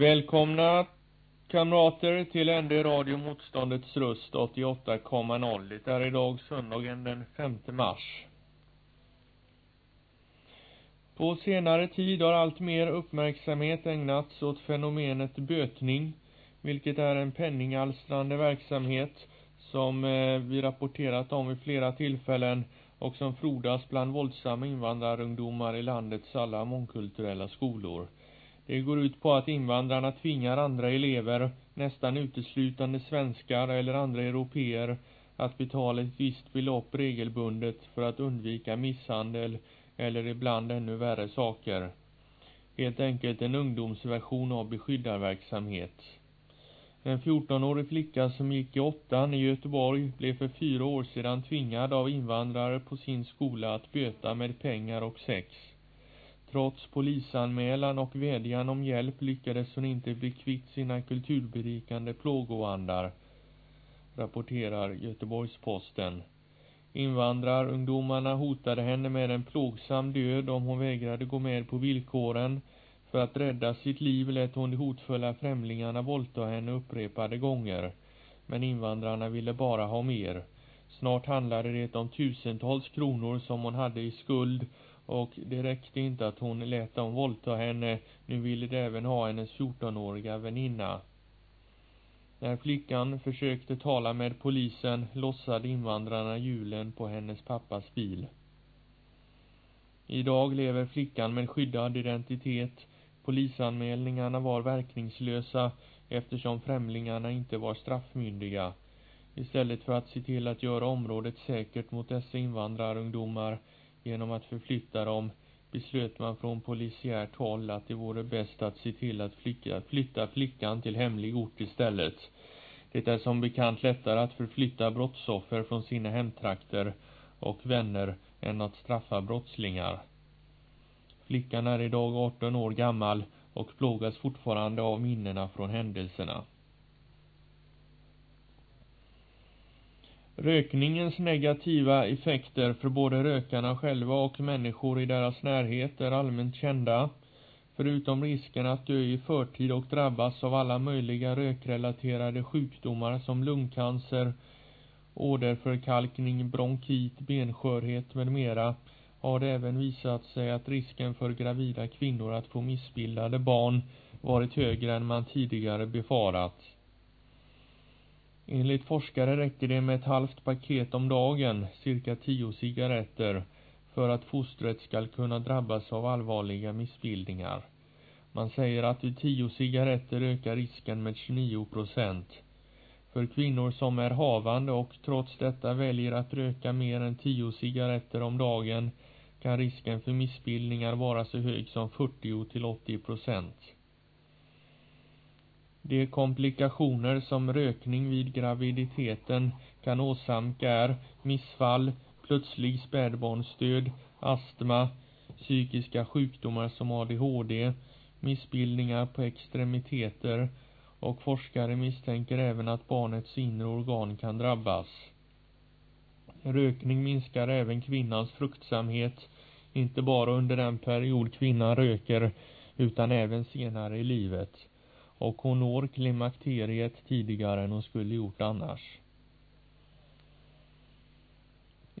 Välkomna kamrater till ND Radio Motståndets röst 88,0. Det är idag söndagen den 5 mars. På senare tid har allt mer uppmärksamhet ägnats åt fenomenet bötning, vilket är en penningalstrande verksamhet som eh, vi rapporterat om vid flera tillfällen och som frodas bland våldsamma invandrarungdomar i landets alla mångkulturella skolor. Det går ut på att invandrarna tvingar andra elever, nästan uteslutande svenskar eller andra europeer, att betala ett visst belopp regelbundet för att undvika misshandel eller ibland ännu värre saker. Helt enkelt en ungdomsversion av beskyddarverksamhet. En 14-årig flicka som gick i åttan i Göteborg blev för fyra år sedan tvingad av invandrare på sin skola att böta med pengar och sex. Trots polisanmälan och vädjan om hjälp lyckades hon inte bli kvitt sina kulturberikande plågoandar, rapporterar Göteborgs-Posten. Invandrarungdomarna hotade henne med en plågsam död om hon vägrade gå med på villkoren. För att rädda sitt liv lät hon de hotfulla främlingarna våldta henne upprepade gånger. Men invandrarna ville bara ha mer. Snart handlade det om tusentals kronor som hon hade i skuld och det räckte inte att hon lät dem våldta henne, nu ville de även ha hennes 14-åriga väninna. När flickan försökte tala med polisen lossade invandrarna hjulen på hennes pappas bil. Idag lever flickan med skyddad identitet. Polisanmälningarna var verkningslösa eftersom främlingarna inte var straffmyndiga. Istället för att se till att göra området säkert mot dessa invandrarungdomar genom att förflytta dem beslöt man från polisiärt håll att det vore bäst att se till att flicka, flytta flickan till hemlig ort istället. Det är som bekant lättare att förflytta brottsoffer från sina hemtrakter och vänner än att straffa brottslingar. Flickan är idag 18 år gammal och plågas fortfarande av minnena från händelserna. Rökningens negativa effekter för både rökarna själva och människor i deras närhet är allmänt kända. Förutom risken att dö i förtid och drabbas av alla möjliga rökrelaterade sjukdomar som lungcancer, åderförkalkning, bronkit, benskörhet med mera har det även visat sig att risken för gravida kvinnor att få missbildade barn varit högre än man tidigare befarat. Enligt forskare räcker det med ett halvt paket om dagen, cirka tio cigaretter, för att fostret skall kunna drabbas av allvarliga missbildningar. Man säger att vid tio cigaretter ökar risken med 29 procent. För kvinnor som är havande och trots detta väljer att röka mer än tio cigaretter om dagen kan risken för missbildningar vara så hög som 40 till 80 procent. De komplikationer som rökning vid graviditeten kan åsamka är missfall, plötslig spädbarnsdöd, astma, psykiska sjukdomar som ADHD, missbildningar på extremiteter och forskare misstänker även att barnets inre organ kan drabbas. Rökning minskar även kvinnans fruktsamhet, inte bara under den period kvinnan röker utan även senare i livet och hon når klimakteriet tidigare än hon skulle gjort annars.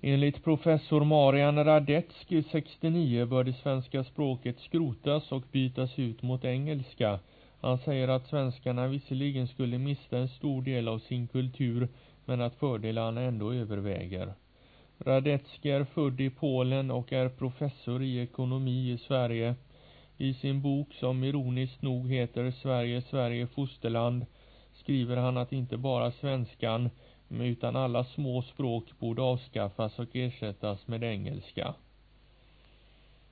Enligt professor Marian Radetzky 69 bör det svenska språket skrotas och bytas ut mot engelska. Han säger att svenskarna visserligen skulle mista en stor del av sin kultur men att fördelarna ändå överväger. Radetzky är född i Polen och är professor i ekonomi i Sverige. I sin bok som ironiskt nog heter Sverige, Sverige fosterland skriver han att inte bara svenskan utan alla små språk borde avskaffas och ersättas med engelska.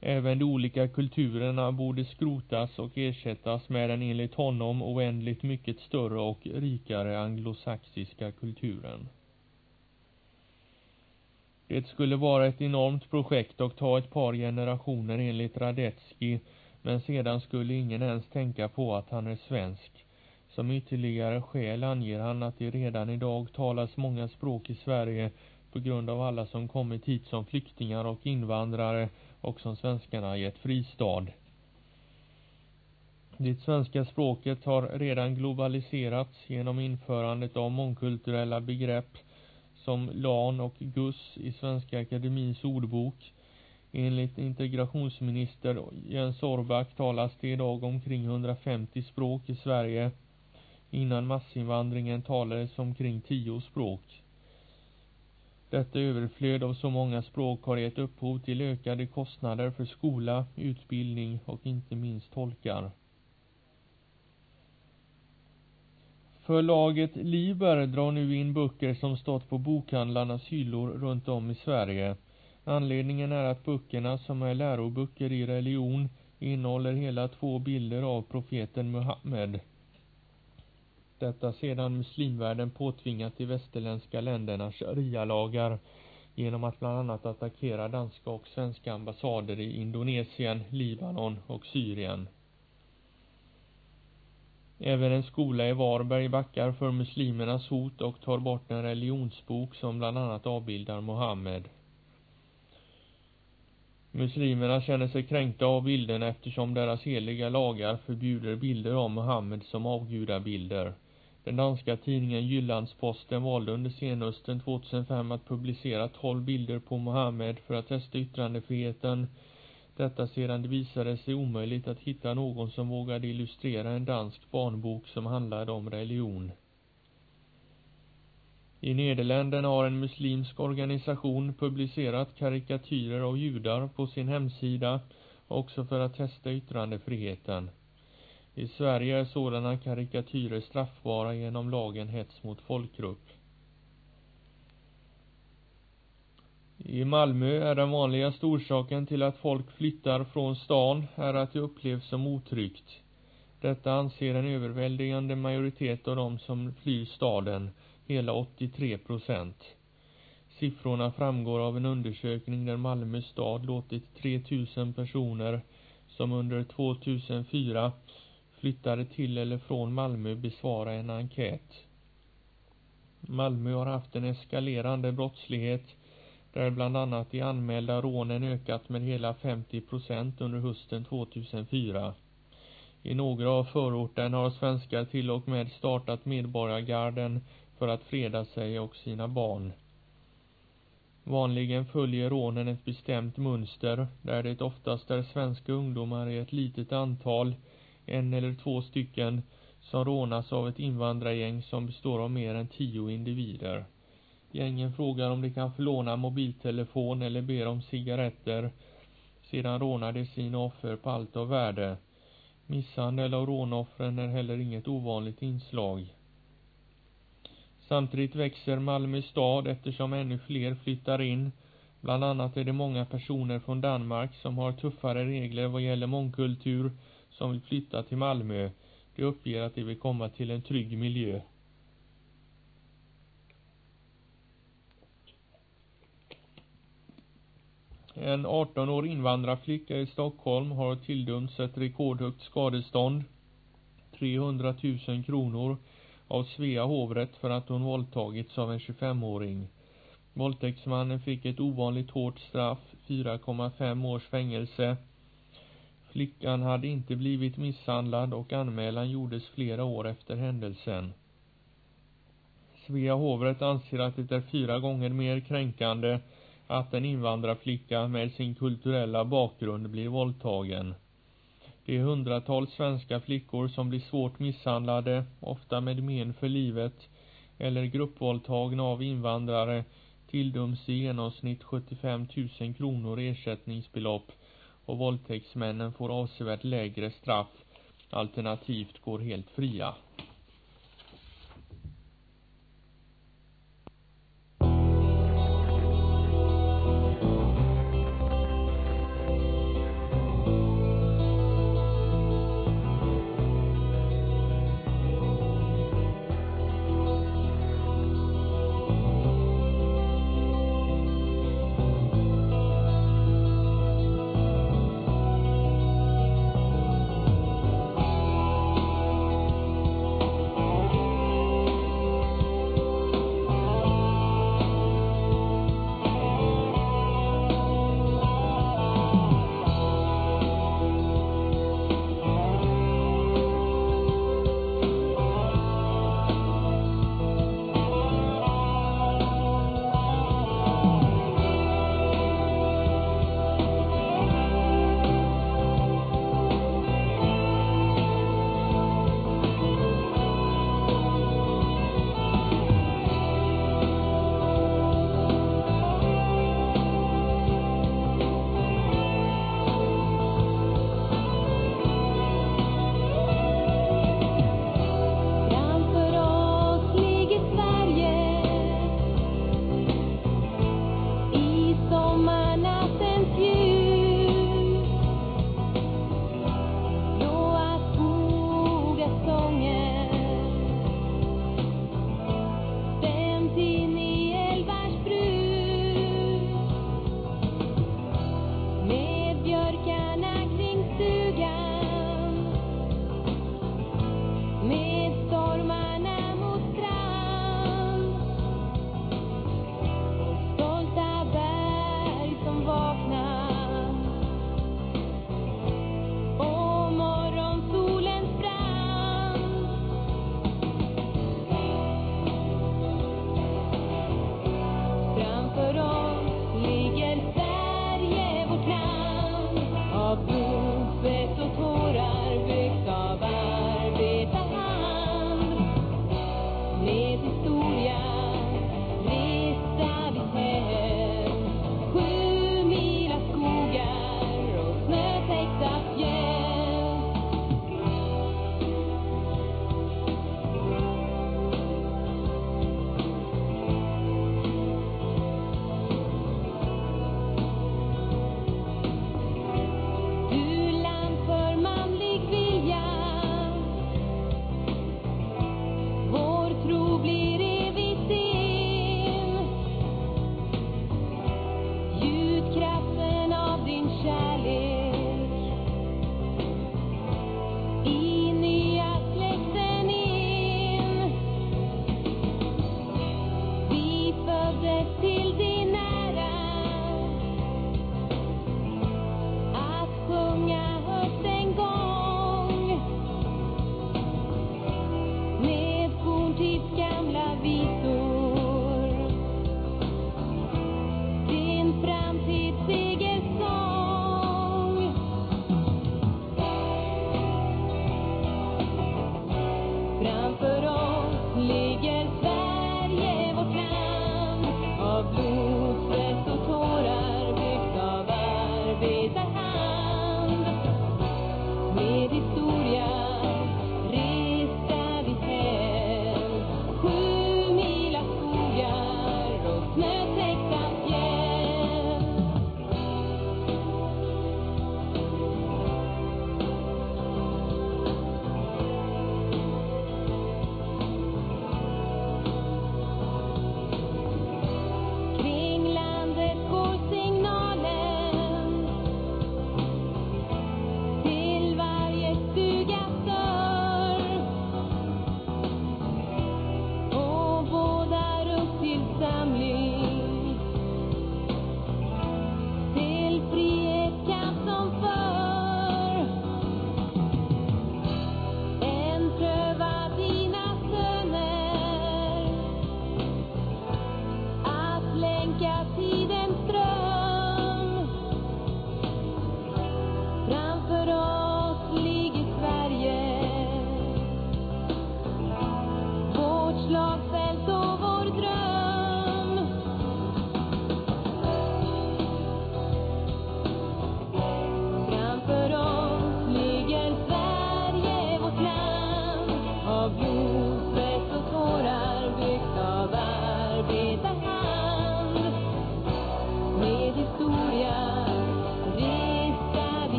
Även de olika kulturerna borde skrotas och ersättas med den enligt honom oändligt mycket större och rikare anglosaxiska kulturen. Det skulle vara ett enormt projekt och ta ett par generationer enligt Radetzky men sedan skulle ingen ens tänka på att han är svensk. Som ytterligare skäl anger han att det redan idag talas många språk i Sverige på grund av alla som kommit hit som flyktingar och invandrare och som svenskarna gett fristad. Det svenska språket har redan globaliserats genom införandet av mångkulturella begrepp som LAN och GUS i Svenska Akademins ordbok. Enligt integrationsminister Jens Orback talas det idag omkring 150 språk i Sverige. Innan massinvandringen talades omkring 10 språk. Detta överflöd av så många språk har gett upphov till ökade kostnader för skola, utbildning och inte minst tolkar. Förlaget Liber drar nu in böcker som stått på bokhandlarnas hyllor runt om i Sverige. Anledningen är att böckerna, som är läroböcker i religion, innehåller hela två bilder av profeten Muhammed. Detta sedan muslimvärlden påtvingat de västerländska länderna sharia-lagar genom att bland annat attackera danska och svenska ambassader i Indonesien, Libanon och Syrien. Även en skola i Varberg backar för muslimernas hot och tar bort en religionsbok som bland annat avbildar Mohammed. Muslimerna känner sig kränkta av bilderna eftersom deras heliga lagar förbjuder bilder av Mohammed som avgudabilder. Den danska tidningen Jyllandsposten valde under senhösten 2005 att publicera 12 bilder på Mohammed för att testa yttrandefriheten detta sedan det visade sig omöjligt att hitta någon som vågade illustrera en dansk barnbok som handlade om religion. I Nederländerna har en muslimsk organisation publicerat karikatyrer av judar på sin hemsida, också för att testa yttrandefriheten. I Sverige är sådana karikatyrer straffbara genom lagen hets mot folkgrupp. I Malmö är den vanligaste orsaken till att folk flyttar från stan är att det upplevs som otryggt. Detta anser en överväldigande majoritet av de som flyr staden, hela 83 procent. Siffrorna framgår av en undersökning där Malmö stad låtit 3000 personer som under 2004 flyttade till eller från Malmö besvara en enkät. Malmö har haft en eskalerande brottslighet där bland annat de anmälda rånen ökat med hela 50 procent under hösten 2004. I några av förorterna har svenskar till och med startat medborgargarden för att freda sig och sina barn. Vanligen följer rånen ett bestämt mönster, där det oftast är svenska ungdomar i ett litet antal, en eller två stycken, som rånas av ett invandrargäng som består av mer än tio individer. Gängen frågar om de kan få låna mobiltelefon eller ber om cigaretter. Sedan rånar de sina offer på allt av värde. Misshandel av rånoffren är heller inget ovanligt inslag. Samtidigt växer Malmö stad eftersom ännu fler flyttar in. Bland annat är det många personer från Danmark som har tuffare regler vad gäller mångkultur som vill flytta till Malmö. De uppger att de vill komma till en trygg miljö. En 18-årig invandrarflicka i Stockholm har tilldömts ett rekordhögt skadestånd, 300 000 kronor, av Svea hovrätt för att hon våldtagits av en 25-åring. Våldtäktsmannen fick ett ovanligt hårt straff, 4,5 års fängelse. Flickan hade inte blivit misshandlad och anmälan gjordes flera år efter händelsen. Svea hovrätt anser att det är fyra gånger mer kränkande att en invandrarflicka med sin kulturella bakgrund blir våldtagen. Det är hundratals svenska flickor som blir svårt misshandlade, ofta med men för livet, eller gruppvåldtagna av invandrare, tilldöms i genomsnitt 75 000 kronor ersättningsbelopp och våldtäktsmännen får avsevärt lägre straff, alternativt går helt fria.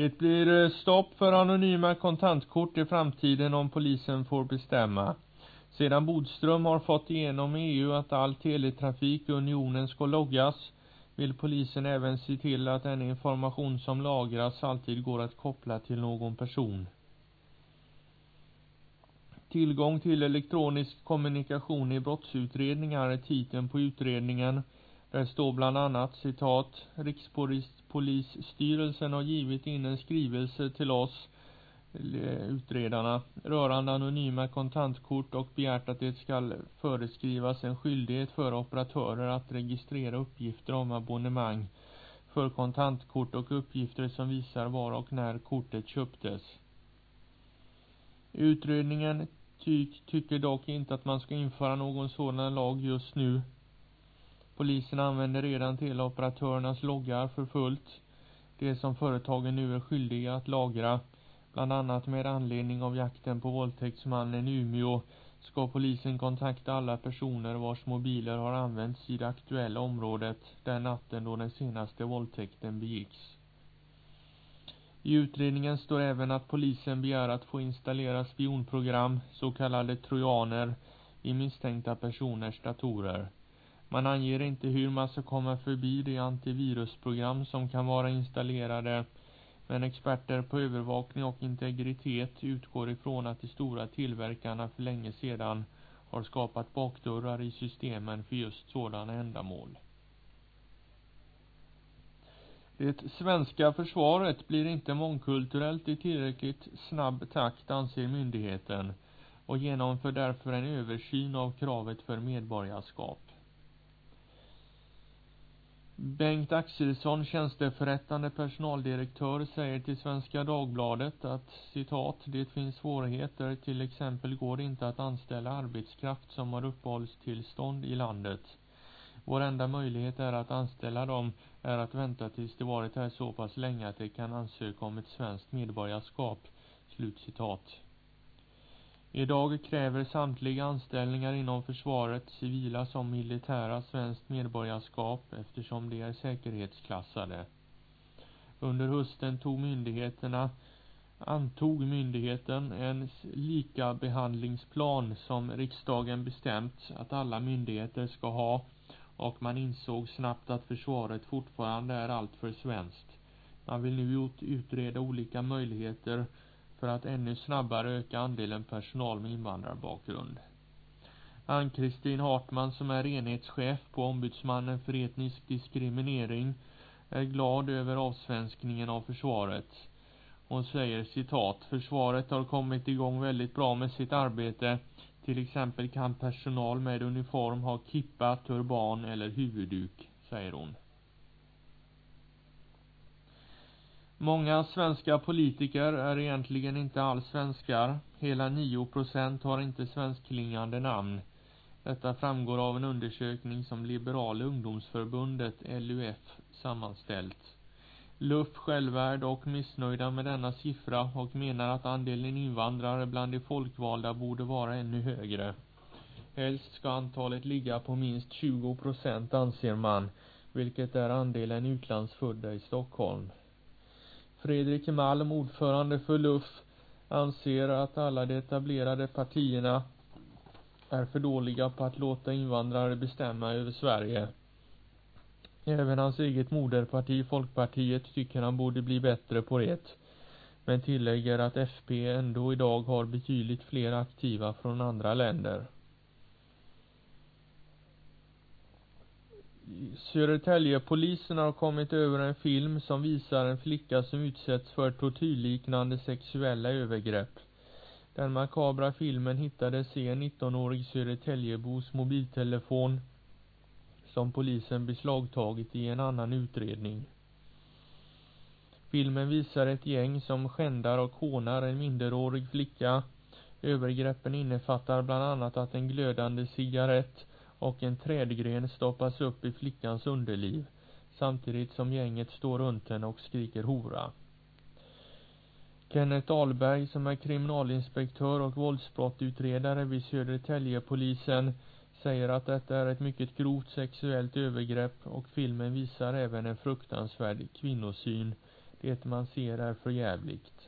Det blir eh, stopp för anonyma kontantkort i framtiden om polisen får bestämma. Sedan Bodström har fått igenom EU att all teletrafik i unionen ska loggas vill polisen även se till att den information som lagras alltid går att koppla till någon person. Tillgång till elektronisk kommunikation i brottsutredningar är titeln på utredningen där står bland annat citat Rikspolisstyrelsen har givit in en skrivelse till oss eh, utredarna rörande anonyma kontantkort och begärt att det ska föreskrivas en skyldighet för operatörer att registrera uppgifter om abonnemang för kontantkort och uppgifter som visar var och när kortet köptes. Utredningen ty tycker dock inte att man ska införa någon sådan lag just nu Polisen använder redan teleoperatörernas loggar för fullt. Det som företagen nu är skyldiga att lagra, bland annat med anledning av jakten på våldtäktsmannen i Umeå, ska polisen kontakta alla personer vars mobiler har använts i det aktuella området den natten då den senaste våldtäkten begicks. I utredningen står även att polisen begär att få installera spionprogram, så kallade trojaner, i misstänkta personers datorer. Man anger inte hur man ska komma förbi de antivirusprogram som kan vara installerade men experter på övervakning och integritet utgår ifrån att de stora tillverkarna för länge sedan har skapat bakdörrar i systemen för just sådana ändamål. Det svenska försvaret blir inte mångkulturellt i tillräckligt snabb takt anser myndigheten och genomför därför en översyn av kravet för medborgarskap. Bengt Axelsson, tjänsteförrättande personaldirektör, säger till Svenska Dagbladet att citat, det finns svårigheter, till exempel går det inte att anställa arbetskraft som har uppehållstillstånd i landet. Vår enda möjlighet är att anställa dem är att vänta tills de varit här så pass länge att de kan ansöka om ett svenskt medborgarskap. Slutcitat. Idag kräver samtliga anställningar inom försvaret, civila som militära, svenskt medborgarskap eftersom de är säkerhetsklassade. Under hösten tog myndigheterna antog myndigheten en lika behandlingsplan som riksdagen bestämt att alla myndigheter ska ha och man insåg snabbt att försvaret fortfarande är alltför svenskt. Man vill nu utreda olika möjligheter för att ännu snabbare öka andelen personal med invandrarbakgrund. Ann-Kristin Hartman som är enhetschef på Ombudsmannen för etnisk diskriminering är glad över avsvenskningen av försvaret. Hon säger citat, försvaret har kommit igång väldigt bra med sitt arbete. Till exempel kan personal med uniform ha kippa, turban eller huvudduk, säger hon. Många svenska politiker är egentligen inte alls svenskar. Hela 9 procent har inte svenskklingande namn. Detta framgår av en undersökning som Liberala ungdomsförbundet, LUF, sammanställt. LUF själva är dock missnöjda med denna siffra och menar att andelen invandrare bland de folkvalda borde vara ännu högre. Helst ska antalet ligga på minst 20 procent anser man, vilket är andelen utlandsfödda i Stockholm. Fredrik Malm, ordförande för LUF, anser att alla de etablerade partierna är för dåliga på att låta invandrare bestämma över Sverige. Även hans eget moderparti, Folkpartiet, tycker han borde bli bättre på det. Men tillägger att FP ändå idag har betydligt fler aktiva från andra länder. Södertäljepolisen har kommit över en film som visar en flicka som utsätts för tortyrliknande sexuella övergrepp. Den makabra filmen hittades i en 19-årig Södertäljebos mobiltelefon som polisen beslagtagit i en annan utredning. Filmen visar ett gäng som skändar och hånar en minderårig flicka. Övergreppen innefattar bland annat att en glödande cigarett och en trädgren stoppas upp i flickans underliv samtidigt som gänget står runt henne och skriker hora. Kenneth Ahlberg som är kriminalinspektör och våldsbrottutredare vid Södertäljepolisen säger att detta är ett mycket grovt sexuellt övergrepp och filmen visar även en fruktansvärd kvinnosyn. Det man ser är förjävligt.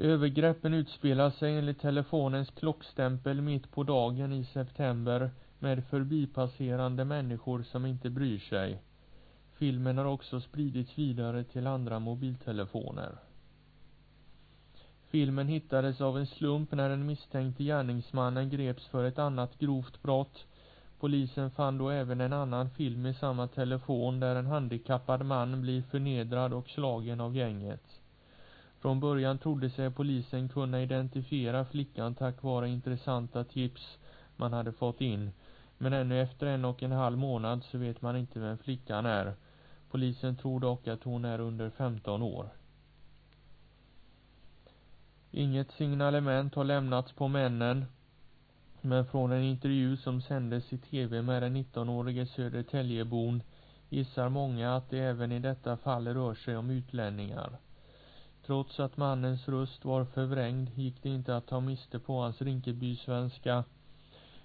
Övergreppen utspelar sig enligt telefonens klockstämpel mitt på dagen i september med förbipasserande människor som inte bryr sig. Filmen har också spridits vidare till andra mobiltelefoner. Filmen hittades av en slump när den misstänkte gärningsmannen greps för ett annat grovt brott. Polisen fann då även en annan film i samma telefon där en handikappad man blir förnedrad och slagen av gänget. Från början trodde sig polisen kunna identifiera flickan tack vare intressanta tips man hade fått in. Men ännu efter en och en halv månad så vet man inte vem flickan är. Polisen tror dock att hon är under 15 år. Inget signalement har lämnats på männen. Men från en intervju som sändes i tv med den 19-årige Södertäljebon gissar många att det även i detta fall rör sig om utlänningar. Trots att mannens röst var förvrängd gick det inte att ta miste på hans Rinkeby-svenska.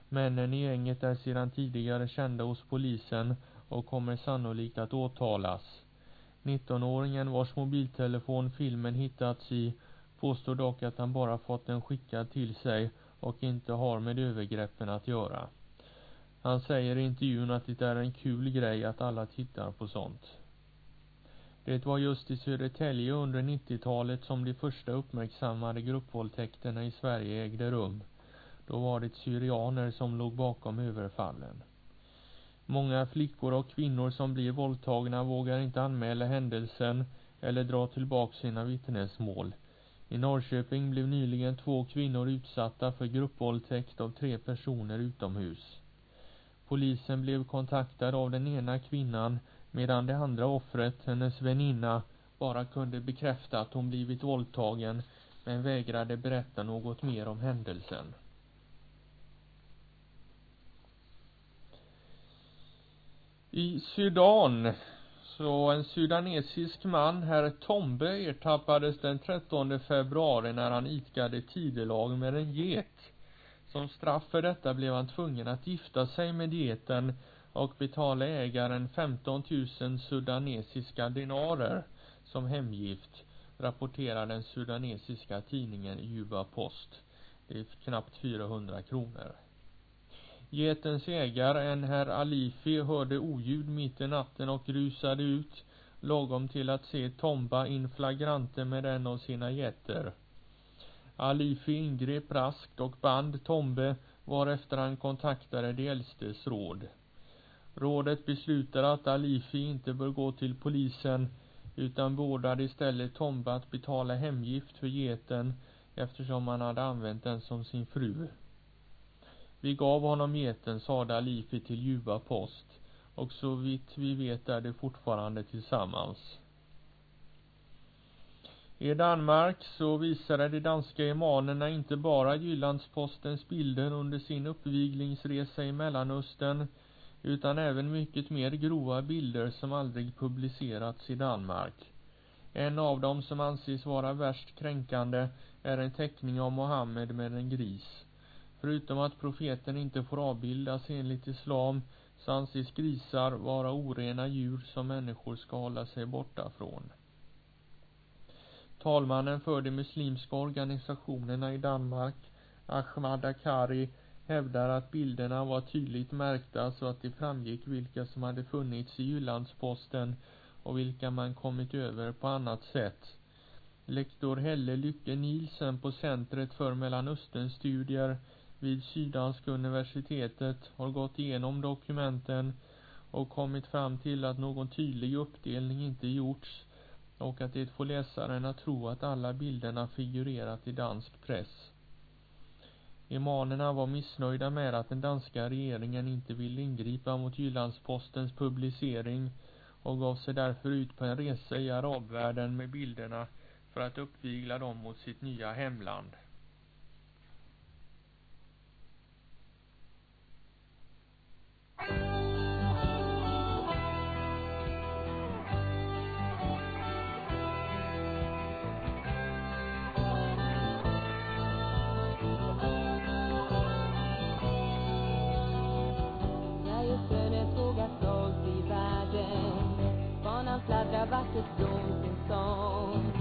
Männen i gänget är sedan tidigare kända hos polisen och kommer sannolikt att åtalas. 19-åringen vars mobiltelefon filmen hittats i påstår dock att han bara fått den skickad till sig och inte har med övergreppen att göra. Han säger i intervjun att det är en kul grej att alla tittar på sånt. Det var just i Södertälje under 90-talet som de första uppmärksammade gruppvåldtäkterna i Sverige ägde rum. Då var det syrianer som låg bakom överfallen. Många flickor och kvinnor som blir våldtagna vågar inte anmäla händelsen eller dra tillbaka sina vittnesmål. I Norrköping blev nyligen två kvinnor utsatta för gruppvåldtäkt av tre personer utomhus. Polisen blev kontaktad av den ena kvinnan medan det andra offret, hennes väninna, bara kunde bekräfta att hon blivit våldtagen men vägrade berätta något mer om händelsen. I Sudan så en sudanesisk man, herr Tombe, ertappades den 13 februari när han idkade tidelag med en get. Som straff för detta blev han tvungen att gifta sig med geten och betala ägaren 15 000 sudanesiska dinarer som hemgift, rapporterar den sudanesiska tidningen Juba Post. Det är knappt 400 kronor. Getens ägare, en herr Alifi, hörde oljud mitt i natten och rusade ut lagom till att se Tomba in flagrante med en av sina getter. Alifi ingrep raskt och band Tombe varefter han kontaktade de äldstes råd. Rådet beslutade att Alifi inte bör gå till polisen utan beordrade istället Tomba att betala hemgift för geten eftersom han hade använt den som sin fru. Vi gav honom geten, sade Alifi till Juba post, och så vitt vi vet är de fortfarande tillsammans. I Danmark så visade de danska imanerna inte bara Jyllandspostens bilder under sin uppviglingsresa i Mellanöstern utan även mycket mer grova bilder som aldrig publicerats i Danmark. En av dem som anses vara värst kränkande är en teckning av Mohammed med en gris. Förutom att profeten inte får avbildas enligt islam så anses grisar vara orena djur som människor ska hålla sig borta från. Talmannen för de muslimska organisationerna i Danmark, Ahmad Akari, hävdar att bilderna var tydligt märkta så att det framgick vilka som hade funnits i Jyllandsposten och vilka man kommit över på annat sätt. Lektor Helle Lycke Nielsen på Centret för Mellanösternstudier vid Syddanska universitetet har gått igenom dokumenten och kommit fram till att någon tydlig uppdelning inte gjorts och att det får läsaren att tro att alla bilderna figurerat i dansk press. Imanerna var missnöjda med att den danska regeringen inte ville ingripa mot Jyllandspostens publicering och gav sig därför ut på en resa i arabvärlden med bilderna för att uppvigla dem mot sitt nya hemland. Fladdrar vackert sin sång.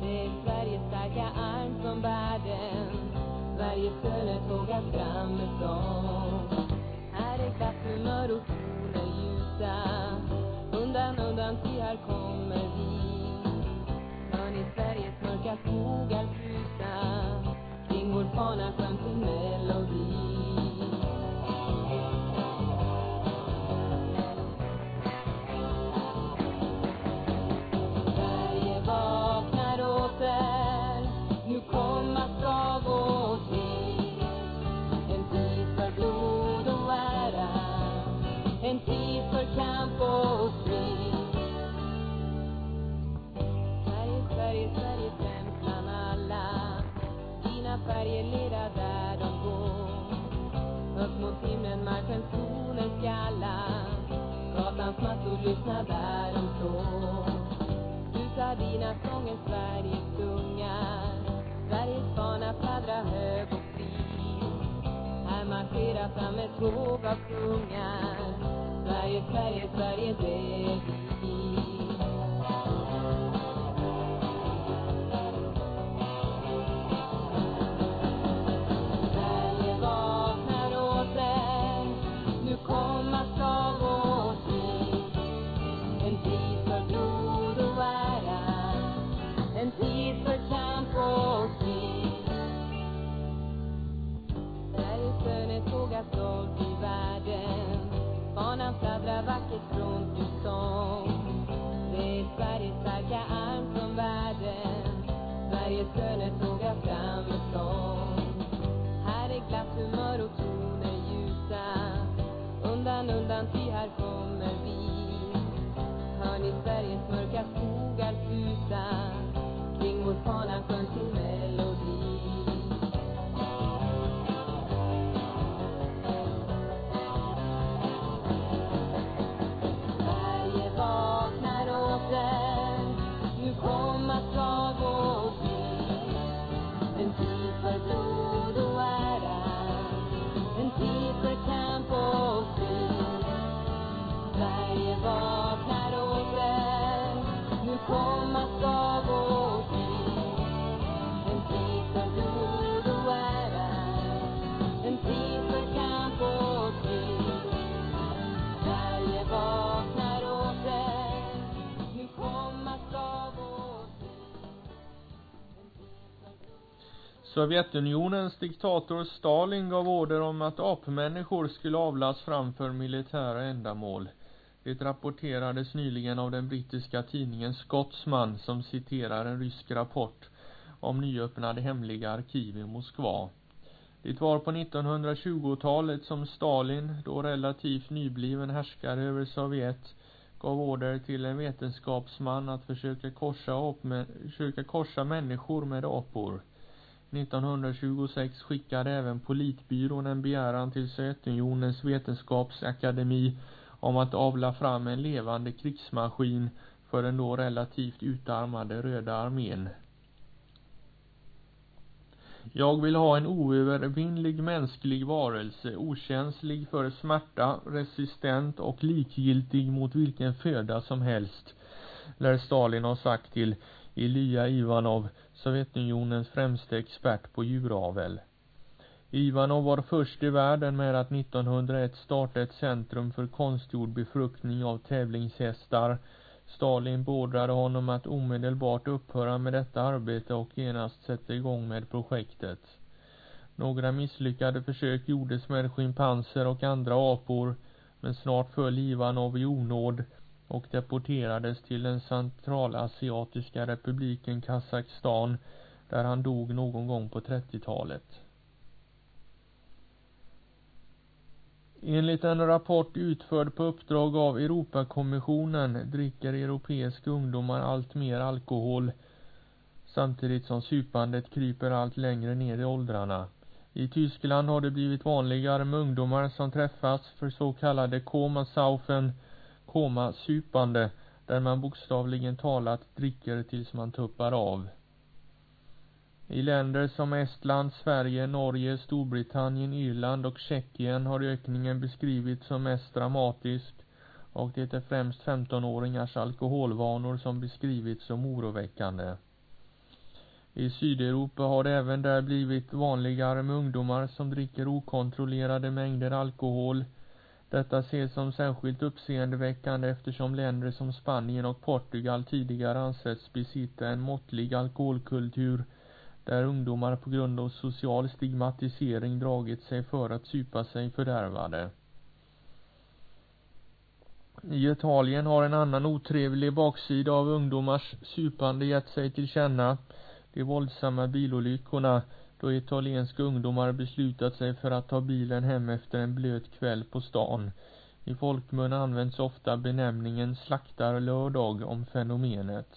Det är Sveriges starka arm som bär den. Sveriges tågar fram med sång. Här är glatt humör och lyssna där de står. Tuta dina sånger Sveriges gungar. Sveriges fana fladdrar hög och fin Här marscherar fram ett tåg av kungar. Sverige, Sverige, Sverige, det är vi. gång Vet Sveriges starka arm från världen Sveriges söner tågar fram med sång Här är glatt humör och toner ljusa Undan, undan, ty här kommer vi. Hör ni Sveriges mörka skogar susa Kring vår fana sjön till mig Sovjetunionens diktator Stalin gav order om att apmänniskor skulle avlas framför militära ändamål. Det rapporterades nyligen av den brittiska tidningen Scotsman som citerar en rysk rapport om nyöppnade hemliga arkiv i Moskva. Det var på 1920-talet som Stalin, då relativt nybliven härskare över Sovjet, gav order till en vetenskapsman att försöka korsa, försöka korsa människor med apor. 1926 skickade även politbyrån en begäran till Sovjetunionens vetenskapsakademi om att avla fram en levande krigsmaskin för den då relativt utarmade Röda armén. Jag vill ha en oövervinnlig mänsklig varelse, okänslig för smärta, resistent och likgiltig mot vilken föda som helst, lär Stalin ha sagt till Ilja Ivanov, Sovjetunionens främste expert på djuravel. Ivanov var först i världen med att 1901 starta ett centrum för konstgjord befruktning av tävlingshästar. Stalin beordrade honom att omedelbart upphöra med detta arbete och genast sätta igång med projektet. Några misslyckade försök gjordes med schimpanser och andra apor, men snart föll Ivanov i onåd och deporterades till den centralasiatiska republiken Kazakstan, där han dog någon gång på 30-talet. Enligt en rapport utförd på uppdrag av Europakommissionen dricker europeiska ungdomar allt mer alkohol samtidigt som supandet kryper allt längre ner i åldrarna. I Tyskland har det blivit vanligare med ungdomar som träffas för så kallade komasaufen, komasupande, där man bokstavligen talat dricker tills man tuppar av. I länder som Estland, Sverige, Norge, Storbritannien, Irland och Tjeckien har ökningen beskrivits som mest dramatisk och det är främst 15-åringars alkoholvanor som beskrivits som oroväckande. I Sydeuropa har det även där blivit vanligare med ungdomar som dricker okontrollerade mängder alkohol. Detta ses som särskilt uppseendeväckande eftersom länder som Spanien och Portugal tidigare ansetts besitta en måttlig alkoholkultur där ungdomar på grund av social stigmatisering dragit sig för att supa sig fördärvade. I Italien har en annan otrevlig baksida av ungdomars supande gett sig till känna. De våldsamma bilolyckorna då italienska ungdomar beslutat sig för att ta bilen hem efter en blöt kväll på stan. I folkmun används ofta benämningen slaktarlördag om fenomenet.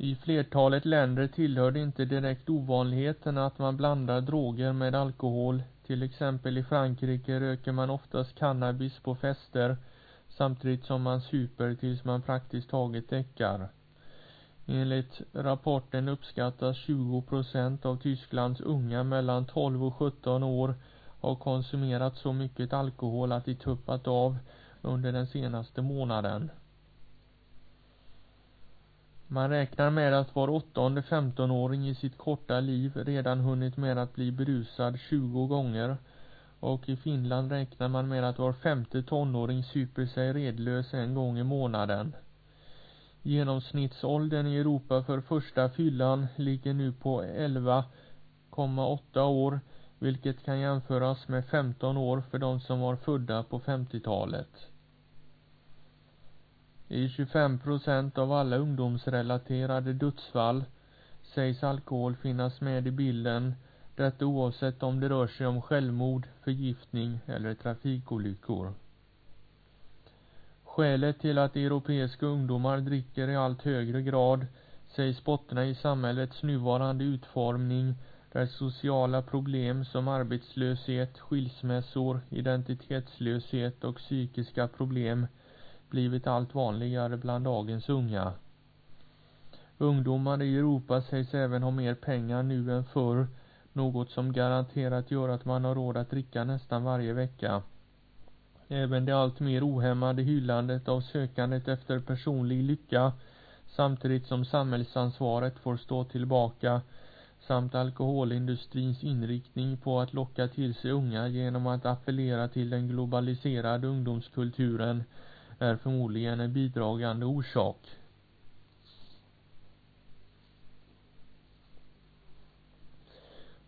I flertalet länder tillhör det inte direkt ovanligheten att man blandar droger med alkohol. Till exempel i Frankrike röker man oftast cannabis på fester samtidigt som man super tills man praktiskt taget däckar. Enligt rapporten uppskattas 20 procent av Tysklands unga mellan 12 och 17 år ha konsumerat så mycket alkohol att de tuppat av under den senaste månaden. Man räknar med att var åttonde 15-åring i sitt korta liv redan hunnit med att bli berusad 20 gånger och i Finland räknar man med att var femte tonåring super sig redlös en gång i månaden. Genomsnittsåldern i Europa för första fyllan ligger nu på 11,8 år, vilket kan jämföras med 15 år för de som var födda på 50-talet. I 25 procent av alla ungdomsrelaterade dödsfall sägs alkohol finnas med i bilden, detta oavsett om det rör sig om självmord, förgiftning eller trafikolyckor. Skälet till att europeiska ungdomar dricker i allt högre grad sägs bottna i samhällets nuvarande utformning där sociala problem som arbetslöshet, skilsmässor, identitetslöshet och psykiska problem blivit allt vanligare bland dagens unga. Ungdomar i Europa sägs även ha mer pengar nu än förr, något som garanterat gör att man har råd att dricka nästan varje vecka. Även det allt mer ohämmade hyllandet av sökandet efter personlig lycka samtidigt som samhällsansvaret får stå tillbaka samt alkoholindustrins inriktning på att locka till sig unga genom att appellera till den globaliserade ungdomskulturen är förmodligen en bidragande orsak.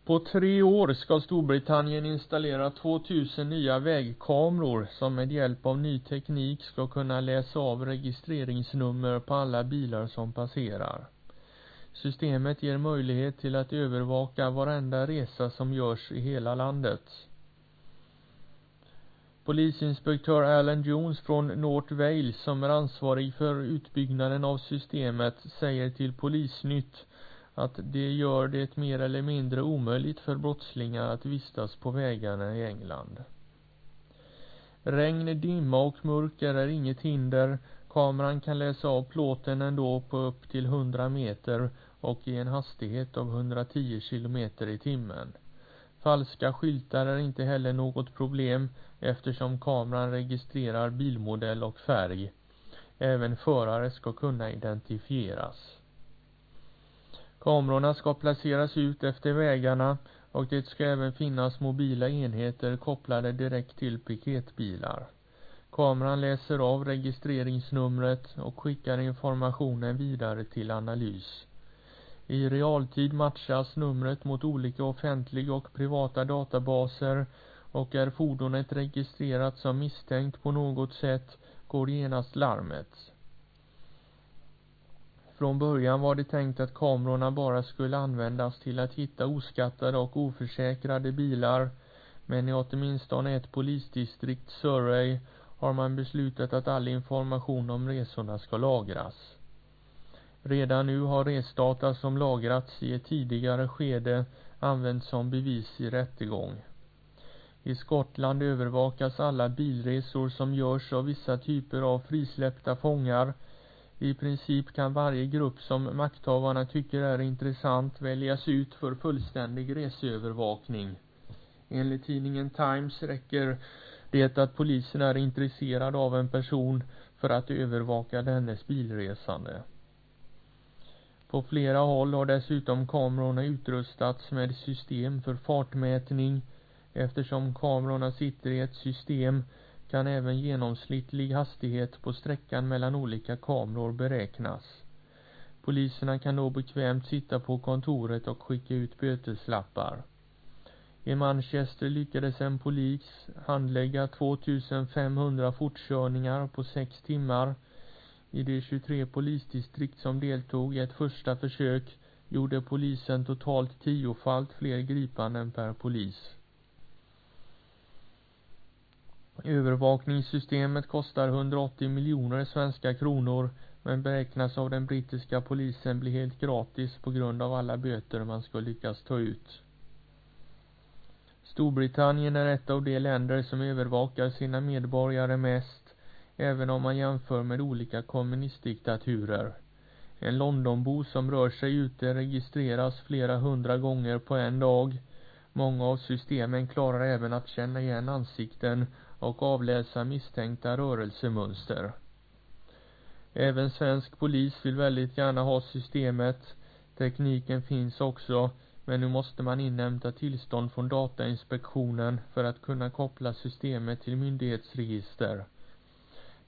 På tre år ska Storbritannien installera 2000 nya vägkameror som med hjälp av ny teknik ska kunna läsa av registreringsnummer på alla bilar som passerar. Systemet ger möjlighet till att övervaka varenda resa som görs i hela landet. Polisinspektör Alan Jones från North Wales som är ansvarig för utbyggnaden av systemet säger till Polisnytt att det gör det mer eller mindre omöjligt för brottslingar att vistas på vägarna i England. Regn, dimma och mörker är inget hinder. Kameran kan läsa av plåten ändå på upp till 100 meter och i en hastighet av 110 kilometer i timmen. Falska skyltar är inte heller något problem eftersom kameran registrerar bilmodell och färg. Även förare ska kunna identifieras. Kamerorna ska placeras ut efter vägarna och det ska även finnas mobila enheter kopplade direkt till piketbilar. Kameran läser av registreringsnumret och skickar informationen vidare till analys. I realtid matchas numret mot olika offentliga och privata databaser och är fordonet registrerat som misstänkt på något sätt går genast larmet. Från början var det tänkt att kamerorna bara skulle användas till att hitta oskattade och oförsäkrade bilar men i åtminstone ett polisdistrikt, Surrey, har man beslutat att all information om resorna ska lagras. Redan nu har resdata som lagrats i ett tidigare skede använts som bevis i rättegång. I Skottland övervakas alla bilresor som görs av vissa typer av frisläppta fångar. I princip kan varje grupp som makthavarna tycker är intressant väljas ut för fullständig reseövervakning. Enligt tidningen Times räcker det att polisen är intresserad av en person för att övervaka dennes bilresande. På flera håll har dessutom kamerorna utrustats med system för fartmätning. Eftersom kamerorna sitter i ett system kan även genomsnittlig hastighet på sträckan mellan olika kameror beräknas. Poliserna kan då bekvämt sitta på kontoret och skicka ut böteslappar. I Manchester lyckades en polis handlägga 2500 fortkörningar på sex timmar i de 23 polisdistrikt som deltog i ett första försök gjorde polisen totalt tiofalt fler gripanden per polis. Övervakningssystemet kostar 180 miljoner svenska kronor men beräknas av den brittiska polisen bli helt gratis på grund av alla böter man ska lyckas ta ut. Storbritannien är ett av de länder som övervakar sina medborgare mest även om man jämför med olika kommunistdiktaturer. En Londonbo som rör sig ute registreras flera hundra gånger på en dag. Många av systemen klarar även att känna igen ansikten och avläsa misstänkta rörelsemönster. Även svensk polis vill väldigt gärna ha systemet. Tekniken finns också, men nu måste man inhämta tillstånd från Datainspektionen för att kunna koppla systemet till myndighetsregister.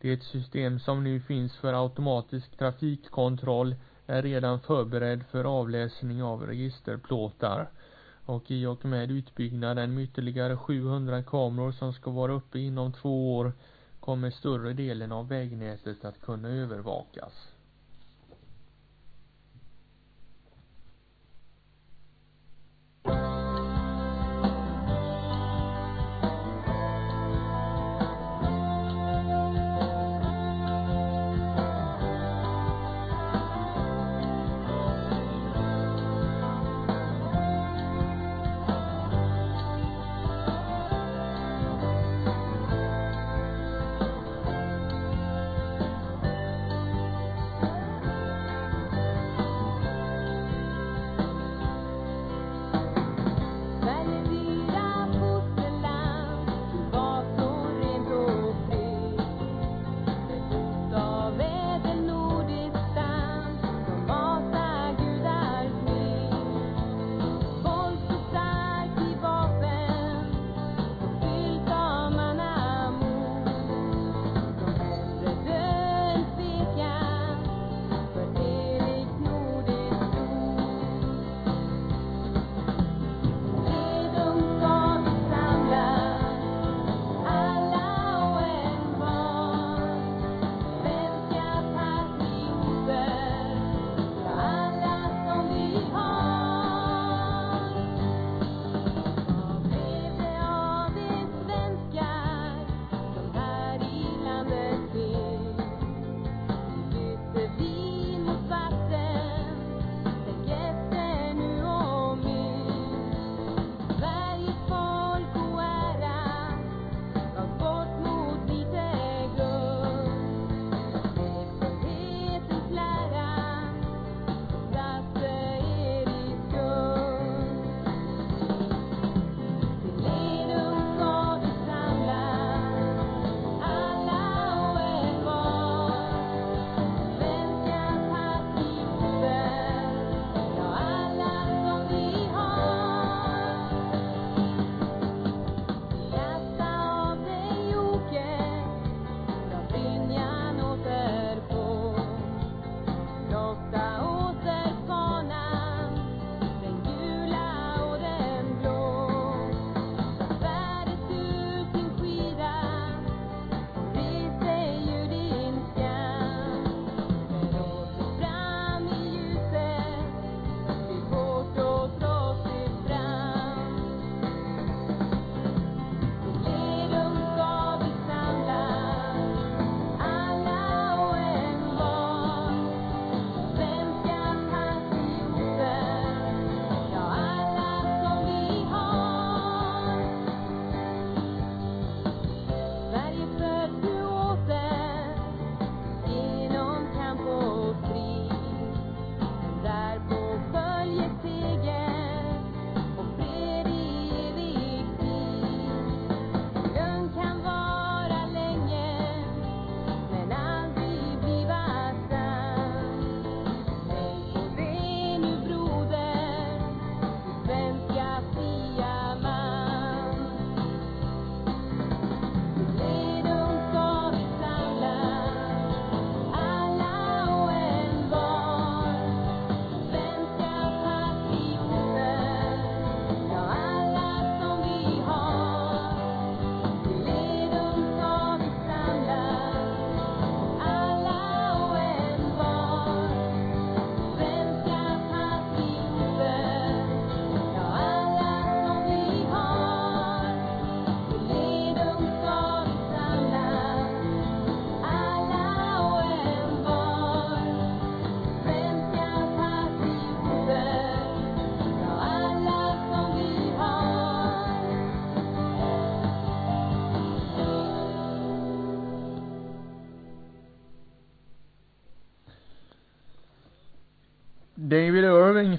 Det system som nu finns för automatisk trafikkontroll är redan förberedd för avläsning av registerplåtar och i och med utbyggnaden med ytterligare 700 kameror som ska vara uppe inom två år kommer större delen av vägnätet att kunna övervakas.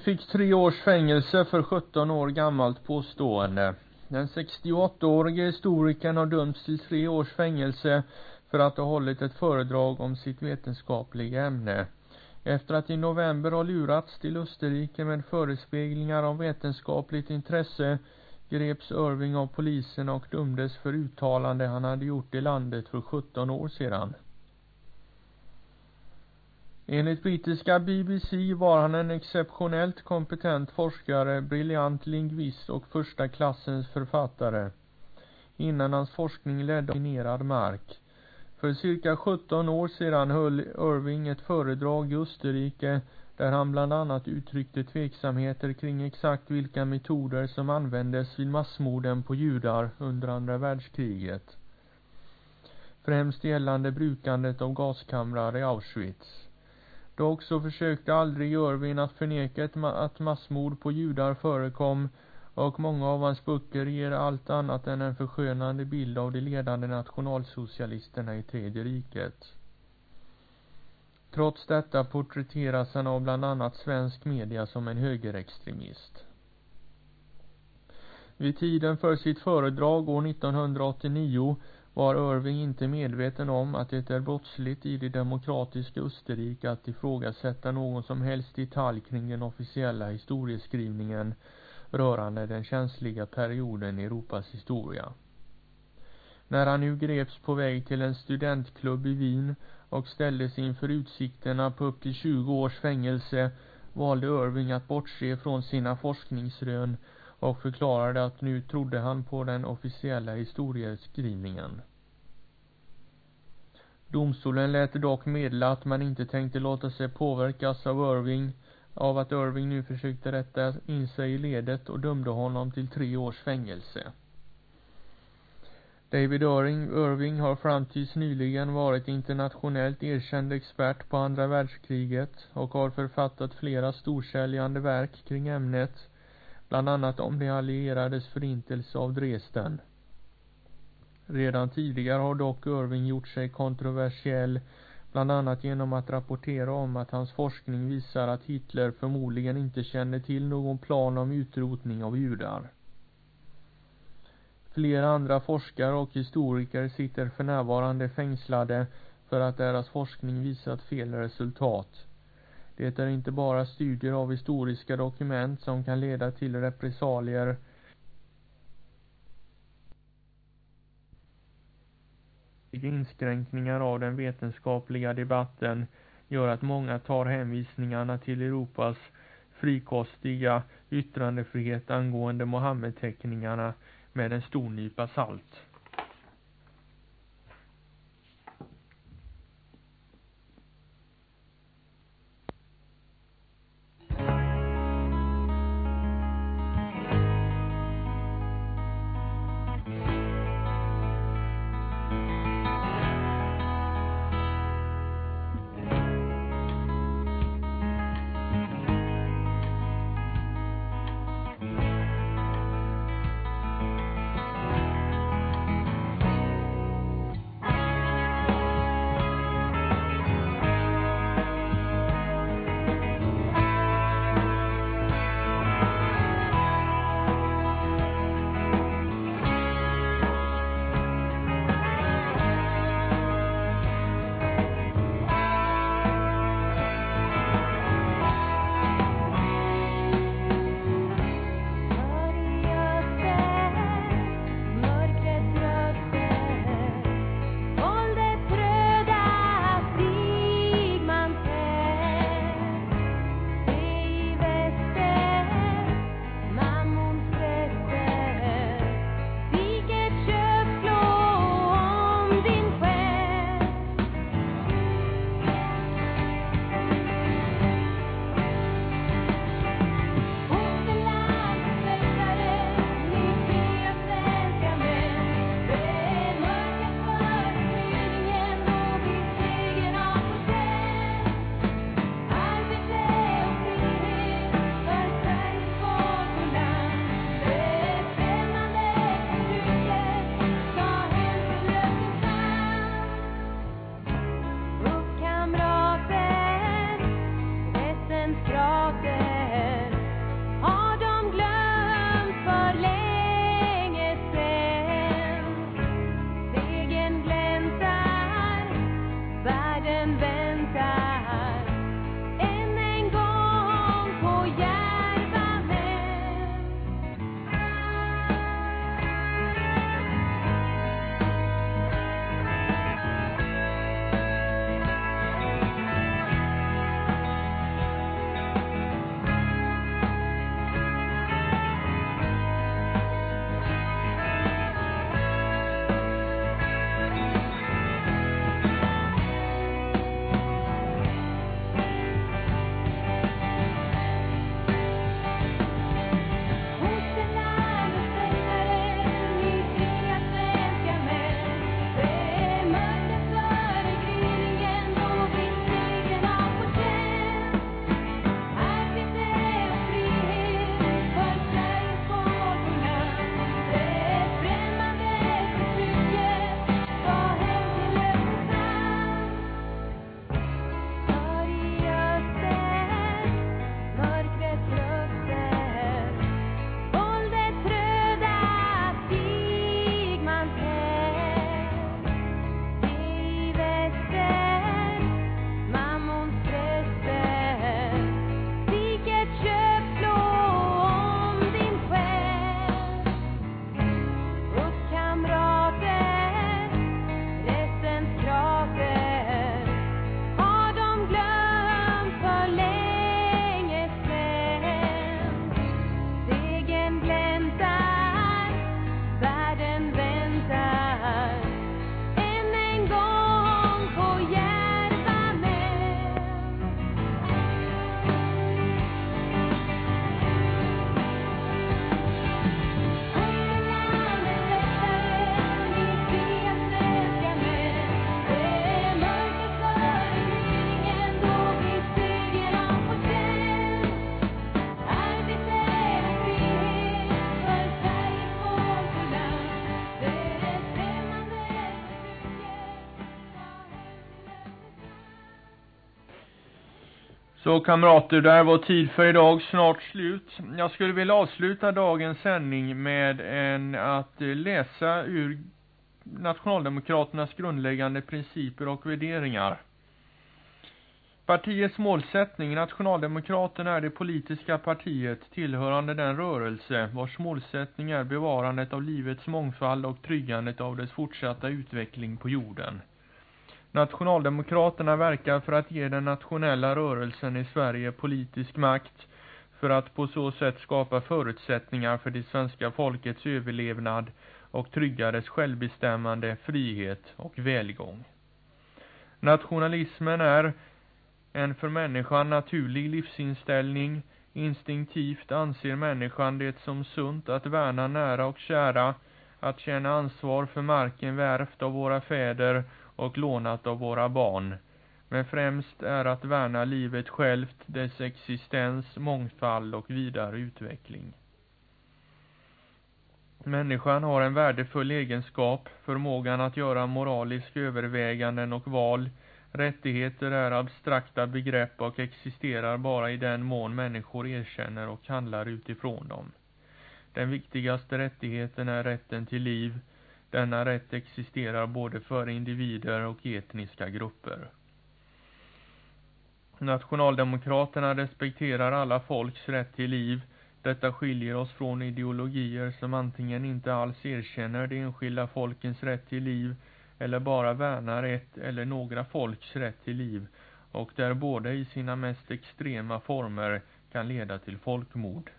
Fick tre års fängelse för 17 år gammalt påstående. Den 68-årige historikern har dömts till tre års fängelse för att ha hållit ett föredrag om sitt vetenskapliga ämne. Efter att i november ha lurats till Österrike med förespeglingar om vetenskapligt intresse greps Irving av polisen och dömdes för uttalande han hade gjort i landet för 17 år sedan. Enligt brittiska BBC var han en exceptionellt kompetent forskare, briljant lingvist och första klassens författare. Innan hans forskning ledde minerad mark. För cirka 17 år sedan höll Irving ett föredrag i Österrike där han bland annat uttryckte tveksamheter kring exakt vilka metoder som användes vid massmorden på judar under andra världskriget. Främst gällande brukandet av gaskamrar i Auschwitz. Dock så försökte aldrig Irving att förneka att massmord på judar förekom och många av hans böcker ger allt annat än en förskönande bild av de ledande nationalsocialisterna i tredje riket. Trots detta porträtteras han av bland annat svensk media som en högerextremist. Vid tiden för sitt föredrag år 1989 var Irving inte medveten om att det är brottsligt i det demokratiska Österrike att ifrågasätta någon som helst detalj kring den officiella historieskrivningen rörande den känsliga perioden i Europas historia. När han nu greps på väg till en studentklubb i Wien och ställdes inför utsikterna på upp till 20 års fängelse valde Irving att bortse från sina forskningsrön och förklarade att nu trodde han på den officiella historieskrivningen. Domstolen lät dock meddela att man inte tänkte låta sig påverkas av Irving av att Irving nu försökte rätta in sig i ledet och dömde honom till tre års fängelse. David Irving, har fram tills nyligen varit internationellt erkänd expert på andra världskriget och har författat flera storsäljande verk kring ämnet, bland annat om de allierades förintelse av Dresden. Redan tidigare har dock Irving gjort sig kontroversiell bland annat genom att rapportera om att hans forskning visar att Hitler förmodligen inte kände till någon plan om utrotning av judar. Flera andra forskare och historiker sitter för närvarande fängslade för att deras forskning visat fel resultat. Det är inte bara studier av historiska dokument som kan leda till repressalier inskränkningar av den vetenskapliga debatten gör att många tar hänvisningarna till Europas frikostiga yttrandefrihet angående Mohammed-teckningarna med en stor nypa salt. Så kamrater, där var tid för idag snart slut. Jag skulle vilja avsluta dagens sändning med en att eh, läsa ur Nationaldemokraternas grundläggande principer och värderingar. Partiets målsättning, Nationaldemokraterna är det politiska partiet tillhörande den rörelse vars målsättning är bevarandet av livets mångfald och tryggandet av dess fortsatta utveckling på jorden. Nationaldemokraterna verkar för att ge den nationella rörelsen i Sverige politisk makt för att på så sätt skapa förutsättningar för det svenska folkets överlevnad och trygga dess självbestämmande, frihet och välgång. Nationalismen är en för människan naturlig livsinställning. Instinktivt anser människan det som sunt att värna nära och kära, att känna ansvar för marken värft av våra fäder och lånat av våra barn. Men främst är att värna livet självt, dess existens, mångfald och vidare utveckling. Människan har en värdefull egenskap, förmågan att göra moraliska överväganden och val. Rättigheter är abstrakta begrepp och existerar bara i den mån människor erkänner och handlar utifrån dem. Den viktigaste rättigheten är rätten till liv. Denna rätt existerar både för individer och etniska grupper. Nationaldemokraterna respekterar alla folks rätt till liv. Detta skiljer oss från ideologier som antingen inte alls erkänner de enskilda folkens rätt till liv eller bara värnar ett eller några folks rätt till liv och där båda i sina mest extrema former kan leda till folkmord.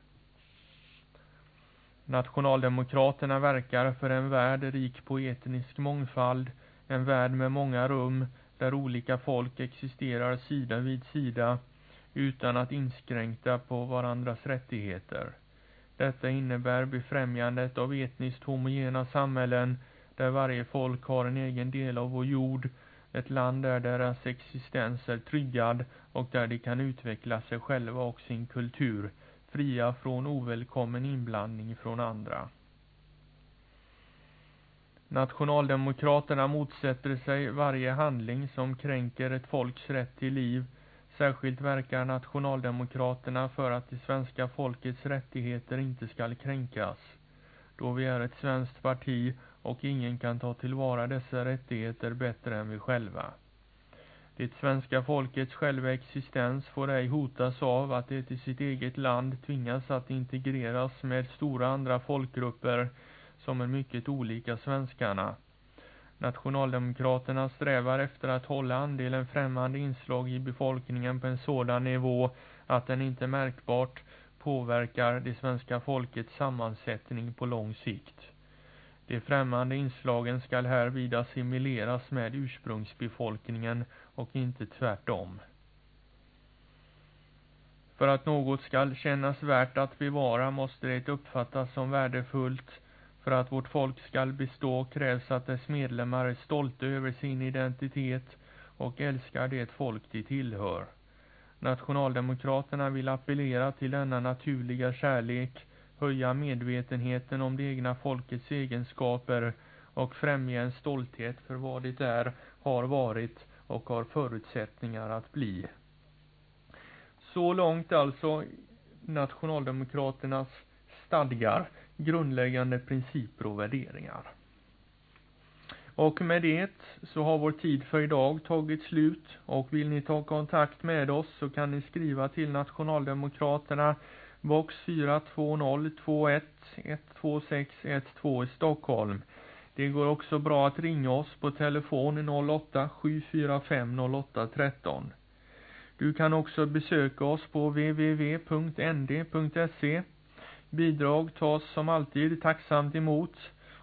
Nationaldemokraterna verkar för en värld rik på etnisk mångfald, en värld med många rum där olika folk existerar sida vid sida utan att inskränkta på varandras rättigheter. Detta innebär befrämjandet av etniskt homogena samhällen där varje folk har en egen del av vår jord, ett land där deras existens är tryggad och där de kan utveckla sig själva och sin kultur, fria från ovälkommen inblandning från andra. Nationaldemokraterna motsätter sig varje handling som kränker ett folks rätt till liv. Särskilt verkar nationaldemokraterna för att det svenska folkets rättigheter inte skall kränkas. Då vi är ett svenskt parti och ingen kan ta tillvara dessa rättigheter bättre än vi själva. Det svenska folkets själva existens får ej hotas av att det i sitt eget land tvingas att integreras med stora andra folkgrupper som är mycket olika svenskarna. Nationaldemokraterna strävar efter att hålla andelen främmande inslag i befolkningen på en sådan nivå att den inte märkbart påverkar det svenska folkets sammansättning på lång sikt. De främmande inslagen skall härvid assimileras med ursprungsbefolkningen och inte tvärtom. För att något skall kännas värt att bevara måste det uppfattas som värdefullt. För att vårt folk skall bestå krävs att dess medlemmar är stolta över sin identitet och älskar det folk de tillhör. Nationaldemokraterna vill appellera till denna naturliga kärlek höja medvetenheten om det egna folkets egenskaper och främja en stolthet för vad det är, har varit och har förutsättningar att bli. Så långt alltså nationaldemokraternas stadgar, grundläggande principer och värderingar. Och med det så har vår tid för idag tagit slut och vill ni ta kontakt med oss så kan ni skriva till Nationaldemokraterna box 42021 12612 i Stockholm. Det går också bra att ringa oss på telefon 08 745 08 13. Du kan också besöka oss på www.nd.se. Bidrag tas som alltid tacksamt emot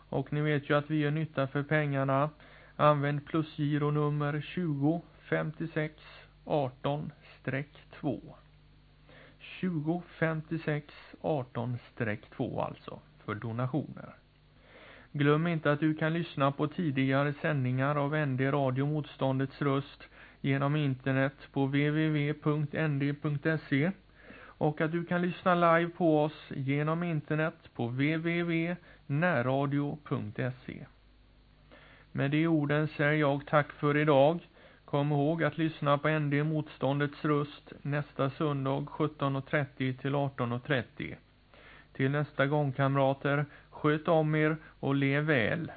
och ni vet ju att vi gör nytta för pengarna. Använd plusgironummer 20 56 18 2. 20 56 18-2 alltså för donationer. Glöm inte att du kan lyssna på tidigare sändningar av ND Radio Motståndets röst genom internet på www.nd.se och att du kan lyssna live på oss genom internet på www.närradio.se. Med de orden säger jag tack för idag. Kom ihåg att lyssna på ND Motståndets röst nästa söndag 17.30 till 18.30. Till nästa gång kamrater, sköt om er och lev väl.